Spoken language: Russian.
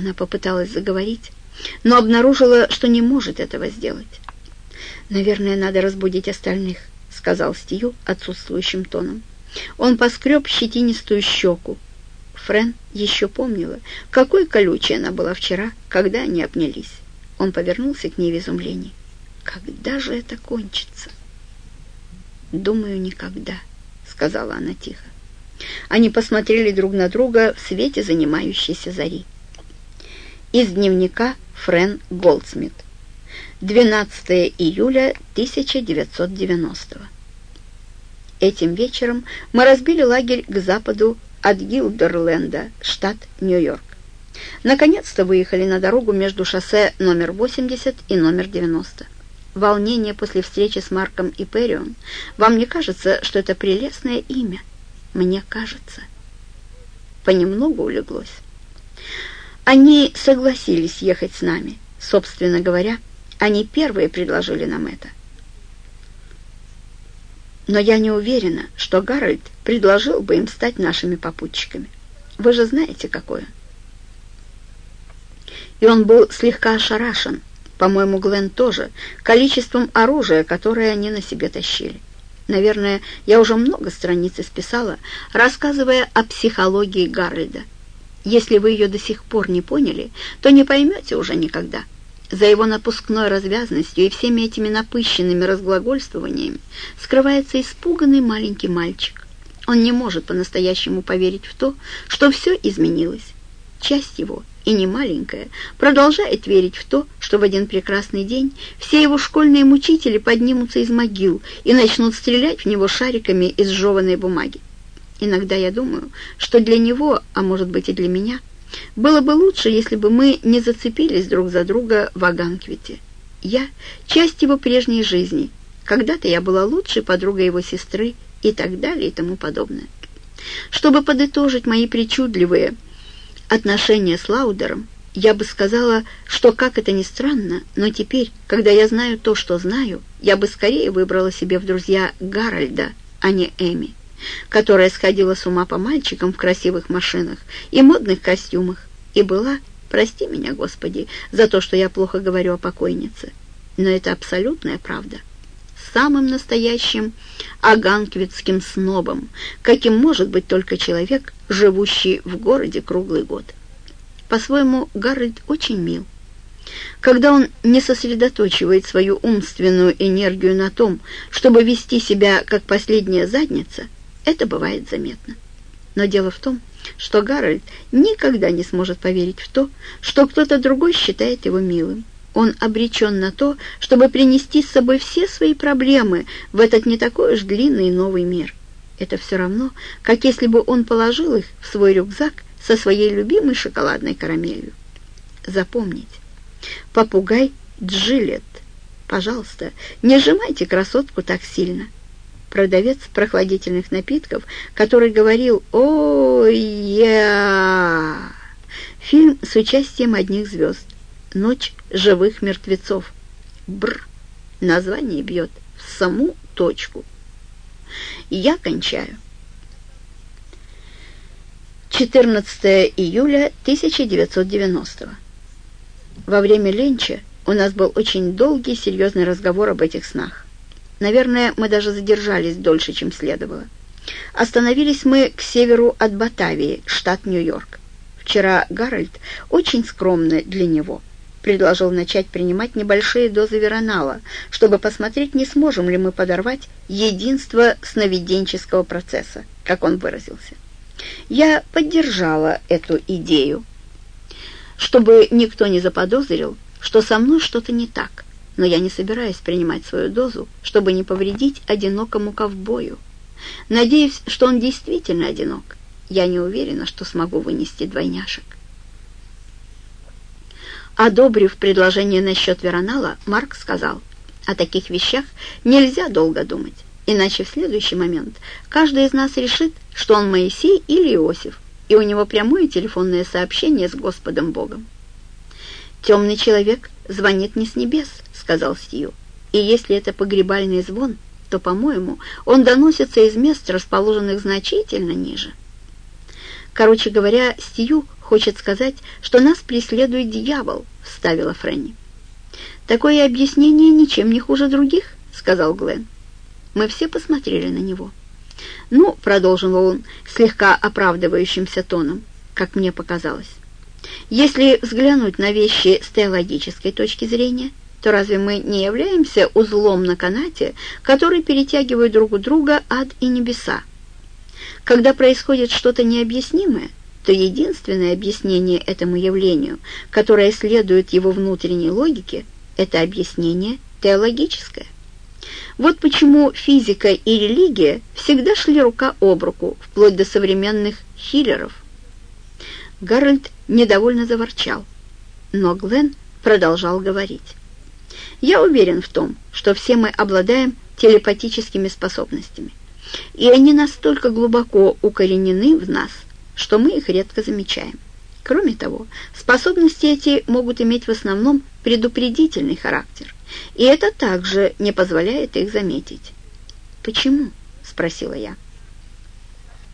Она попыталась заговорить, но обнаружила, что не может этого сделать. «Наверное, надо разбудить остальных», — сказал Стью отсутствующим тоном. Он поскреб щетинистую щеку. Френ еще помнила, какой колючей она была вчера, когда они обнялись. Он повернулся к ней в изумлении. «Когда же это кончится?» «Думаю, никогда», — сказала она тихо. Они посмотрели друг на друга в свете занимающейся зари. Из дневника Френ Голдсмит. 12 июля 1990 Этим вечером мы разбили лагерь к западу от Гилдерленда, штат Нью-Йорк. Наконец-то выехали на дорогу между шоссе номер 80 и номер 90. Волнение после встречи с Марком и Перион. Вам не кажется, что это прелестное имя? Мне кажется. Понемногу улеглось. Они согласились ехать с нами. Собственно говоря, они первые предложили нам это. Но я не уверена, что Гарольд предложил бы им стать нашими попутчиками. Вы же знаете, какое. И он был слегка ошарашен, по-моему, Глен тоже, количеством оружия, которое они на себе тащили. Наверное, я уже много страниц исписала, рассказывая о психологии Гарольда. Если вы ее до сих пор не поняли, то не поймете уже никогда. За его напускной развязностью и всеми этими напыщенными разглагольствованиями скрывается испуганный маленький мальчик. Он не может по-настоящему поверить в то, что все изменилось. Часть его, и не маленькая, продолжает верить в то, что в один прекрасный день все его школьные мучители поднимутся из могил и начнут стрелять в него шариками из жеванной бумаги. Иногда я думаю, что для него, а может быть и для меня, было бы лучше, если бы мы не зацепились друг за друга в Аганквите. Я — часть его прежней жизни. Когда-то я была лучшей подругой его сестры и так далее и тому подобное. Чтобы подытожить мои причудливые отношения с Лаудером, я бы сказала, что, как это ни странно, но теперь, когда я знаю то, что знаю, я бы скорее выбрала себе в друзья Гарольда, а не Эми которая сходила с ума по мальчикам в красивых машинах и модных костюмах, и была, прости меня, Господи, за то, что я плохо говорю о покойнице, но это абсолютная правда, самым настоящим аганквитским снобом, каким может быть только человек, живущий в городе круглый год. По-своему, Гарольд очень мил. Когда он не сосредоточивает свою умственную энергию на том, чтобы вести себя как последняя задница – это бывает заметно. Но дело в том, что Гарольд никогда не сможет поверить в то, что кто-то другой считает его милым. Он обречен на то, чтобы принести с собой все свои проблемы в этот не такой уж длинный новый мир. Это все равно, как если бы он положил их в свой рюкзак со своей любимой шоколадной карамелью. Запомните, попугай Джилет, пожалуйста, не сжимайте красотку так сильно продавец прохладительных напитков, который говорил «О, я!» Фильм с участием одних звезд. «Ночь живых мертвецов». Бр. Название бьет в саму точку. Я кончаю. 14 июля 1990 Во время ленча у нас был очень долгий серьезный разговор об этих снах. Наверное, мы даже задержались дольше, чем следовало. Остановились мы к северу от Батавии, штат Нью-Йорк. Вчера Гарольд, очень скромно для него, предложил начать принимать небольшие дозы веронала, чтобы посмотреть, не сможем ли мы подорвать единство сновиденческого процесса, как он выразился. Я поддержала эту идею, чтобы никто не заподозрил, что со мной что-то не так но я не собираюсь принимать свою дозу, чтобы не повредить одинокому ковбою. Надеюсь, что он действительно одинок. Я не уверена, что смогу вынести двойняшек. Одобрив предложение насчет Веронала, Марк сказал, о таких вещах нельзя долго думать, иначе в следующий момент каждый из нас решит, что он Моисей или Иосиф, и у него прямое телефонное сообщение с Господом Богом. Темный человек звонит не с небес, сказал Стью. «И если это погребальный звон, то, по-моему, он доносится из мест, расположенных значительно ниже». Короче говоря, Стью хочет сказать, что нас преследует дьявол», — вставила Фрэнни. «Такое объяснение ничем не хуже других», — сказал Глен. Мы все посмотрели на него. «Ну», — продолжил он слегка оправдывающимся тоном, как мне показалось, «если взглянуть на вещи с теологической точки зрения, то разве мы не являемся узлом на канате, который перетягивает друг у друга ад и небеса? Когда происходит что-то необъяснимое, то единственное объяснение этому явлению, которое следует его внутренней логике, это объяснение теологическое. Вот почему физика и религия всегда шли рука об руку, вплоть до современных хиллеров. Гарольд недовольно заворчал, но Глен продолжал говорить. «Я уверен в том, что все мы обладаем телепатическими способностями, и они настолько глубоко укоренены в нас, что мы их редко замечаем. Кроме того, способности эти могут иметь в основном предупредительный характер, и это также не позволяет их заметить. «Почему?» — спросила я.